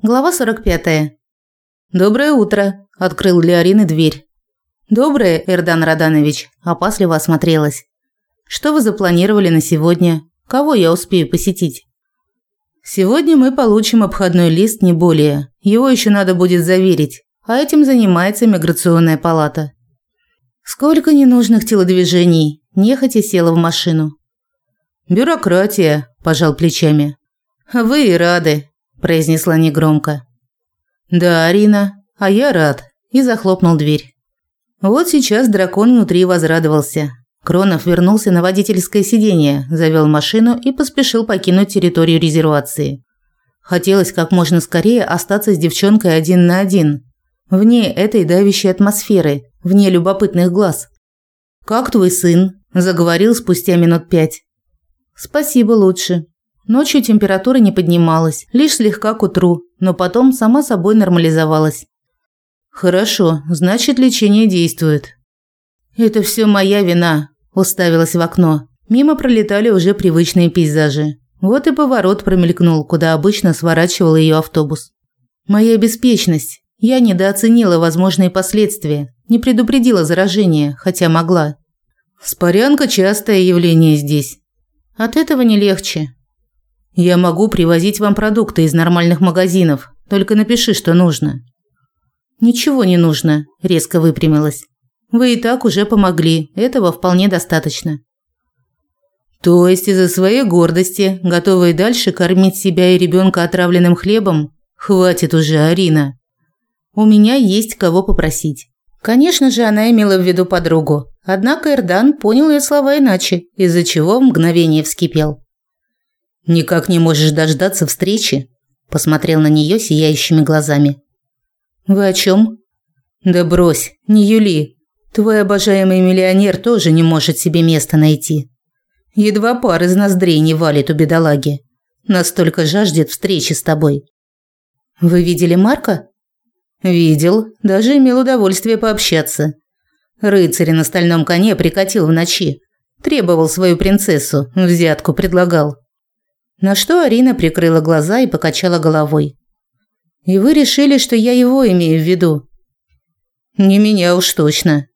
Глава 45. Доброе утро, открыл для дверь. Доброе, Эрдан Раданович, опасливо осмотрелась. Что вы запланировали на сегодня? Кого я успею посетить? Сегодня мы получим обходной лист не более. Его еще надо будет заверить, а этим занимается миграционная палата. Сколько ненужных телодвижений, нехотя села в машину. Бюрократия, пожал плечами. Вы и рады, произнесла негромко. Да, Арина, а я рад, и захлопнул дверь. Вот сейчас дракон внутри возрадовался. Кронов вернулся на водительское сиденье, завел машину и поспешил покинуть территорию резервации. Хотелось как можно скорее остаться с девчонкой один на один, вне этой давящей атмосферы, вне любопытных глаз. «Как твой сын?» – заговорил спустя минут пять. «Спасибо, лучше. Ночью температура не поднималась, лишь слегка к утру, но потом сама собой нормализовалась. Хорошо, значит, лечение действует. Это все моя вина, уставилась в окно. Мимо пролетали уже привычные пейзажи. Вот и поворот промелькнул, куда обычно сворачивал ее автобус. Моя беспечность. Я недооценила возможные последствия, не предупредила заражение, хотя могла. Спарянка частое явление здесь. От этого не легче. Я могу привозить вам продукты из нормальных магазинов, только напиши, что нужно. Ничего не нужно, резко выпрямилась. Вы и так уже помогли, этого вполне достаточно. То есть из-за своей гордости, готовы и дальше кормить себя и ребенка отравленным хлебом? Хватит уже, Арина. У меня есть кого попросить. Конечно же, она имела в виду подругу. Однако Эрдан понял ее слова иначе, из-за чего в мгновение вскипел. Никак не можешь дождаться встречи? Посмотрел на нее сияющими глазами. Вы о чем? Да брось, не Юли. Твой обожаемый миллионер тоже не может себе места найти. Едва пар из ноздрей не валит у бедолаги. Настолько жаждет встречи с тобой. Вы видели Марка? Видел, даже имел удовольствие пообщаться. Рыцарь на стальном коне прикатил в ночи. Требовал свою принцессу, взятку предлагал. На что Арина прикрыла глаза и покачала головой. «И вы решили, что я его имею в виду?» «Не меня уж точно».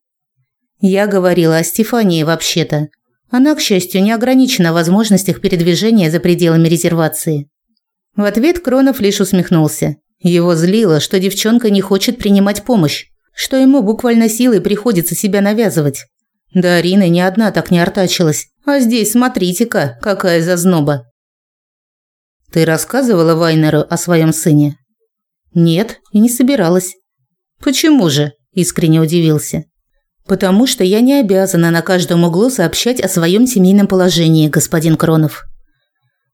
Я говорила о Стефании вообще-то. Она, к счастью, не ограничена в возможностях передвижения за пределами резервации. В ответ Кронов лишь усмехнулся. Его злило, что девчонка не хочет принимать помощь, что ему буквально силой приходится себя навязывать. Да Арина ни одна так не артачилась. А здесь, смотрите-ка, какая зазноба. Ты рассказывала Вайнеру о своем сыне? Нет, и не собиралась. Почему же? искренне удивился. Потому что я не обязана на каждом углу сообщать о своем семейном положении, господин Кронов.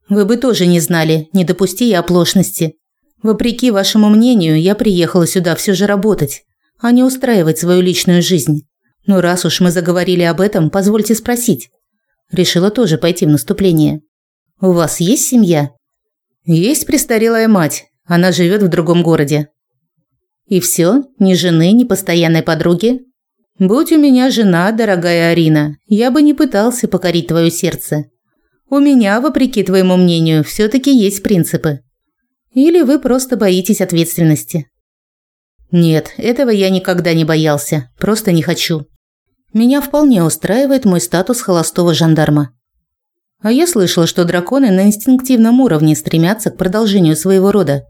Вы бы тоже не знали, не допусти я оплошности. Вопреки вашему мнению, я приехала сюда все же работать, а не устраивать свою личную жизнь. Но раз уж мы заговорили об этом, позвольте спросить. Решила тоже пойти в наступление. У вас есть семья? Есть престарелая мать. Она живет в другом городе. И все, ни жены, ни постоянной подруги. Будь у меня жена, дорогая Арина, я бы не пытался покорить твое сердце. У меня, вопреки твоему мнению, все таки есть принципы. Или вы просто боитесь ответственности? Нет, этого я никогда не боялся, просто не хочу. Меня вполне устраивает мой статус холостого жандарма. А я слышала, что драконы на инстинктивном уровне стремятся к продолжению своего рода.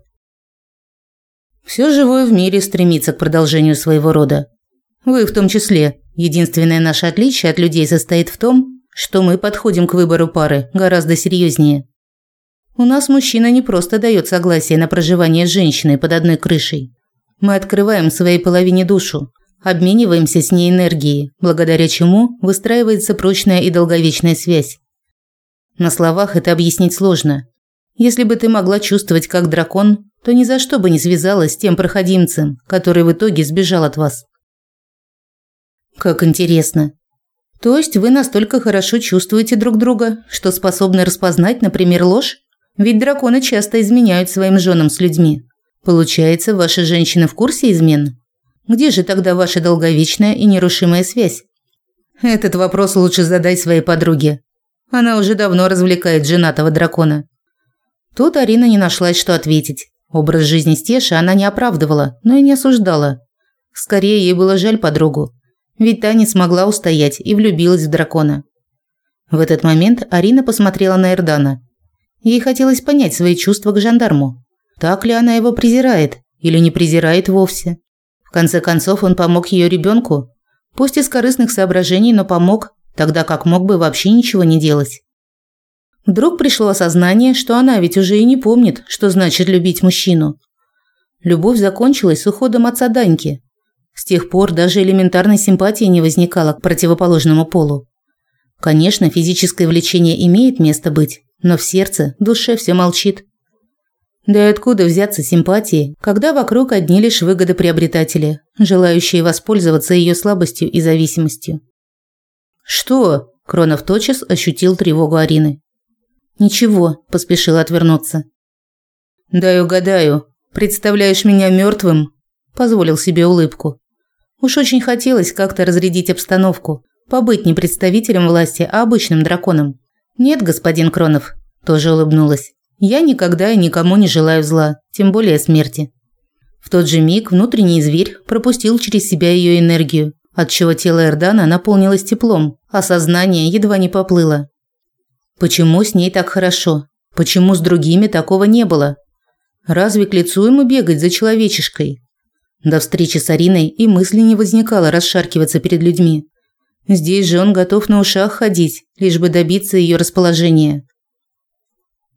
Все живое в мире стремится к продолжению своего рода. Вы в том числе. Единственное наше отличие от людей состоит в том, что мы подходим к выбору пары гораздо серьезнее. У нас мужчина не просто дает согласие на проживание с женщиной под одной крышей. Мы открываем своей половине душу, обмениваемся с ней энергией, благодаря чему выстраивается прочная и долговечная связь. На словах это объяснить сложно. Если бы ты могла чувствовать как дракон, то ни за что бы не связалась с тем проходимцем, который в итоге сбежал от вас. Как интересно. То есть вы настолько хорошо чувствуете друг друга, что способны распознать, например, ложь? Ведь драконы часто изменяют своим женам с людьми. Получается, ваши женщины в курсе измен? Где же тогда ваша долговечная и нерушимая связь? Этот вопрос лучше задай своей подруге. Она уже давно развлекает женатого дракона. Тут Арина не нашлась, что ответить. Образ жизни Стеши она не оправдывала, но и не осуждала. Скорее, ей было жаль подругу. Ведь та не смогла устоять и влюбилась в дракона. В этот момент Арина посмотрела на Эрдана. Ей хотелось понять свои чувства к жандарму. Так ли она его презирает или не презирает вовсе? В конце концов, он помог ее ребенку, пусть из корыстных соображений, но помог, тогда как мог бы вообще ничего не делать. Вдруг пришло осознание, что она ведь уже и не помнит, что значит любить мужчину. Любовь закончилась с уходом отца Даньки. С тех пор даже элементарной симпатии не возникало к противоположному полу. Конечно, физическое влечение имеет место быть, но в сердце, душе все молчит. Да и откуда взяться симпатии, когда вокруг одни лишь выгодоприобретатели, желающие воспользоваться ее слабостью и зависимостью? «Что?» – Кронов тотчас ощутил тревогу Арины. «Ничего», – поспешил отвернуться. «Дай угадаю. Представляешь меня мертвым?» – позволил себе улыбку. Уж очень хотелось как-то разрядить обстановку, побыть не представителем власти, а обычным драконом. «Нет, господин Кронов», – тоже улыбнулась. Я никогда и никому не желаю зла, тем более смерти. В тот же миг внутренний зверь пропустил через себя ее энергию, отчего тело Эрдана наполнилось теплом, а сознание едва не поплыло. Почему с ней так хорошо? Почему с другими такого не было? Разве к лицу ему бегать за человечешкой? До встречи с Ариной и мысли не возникало расшаркиваться перед людьми. Здесь же он готов на ушах ходить, лишь бы добиться ее расположения.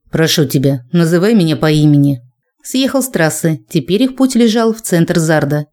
Прошу тебя, называй меня по имени. Съехал с трассы. Теперь их путь лежал в центр Зарда.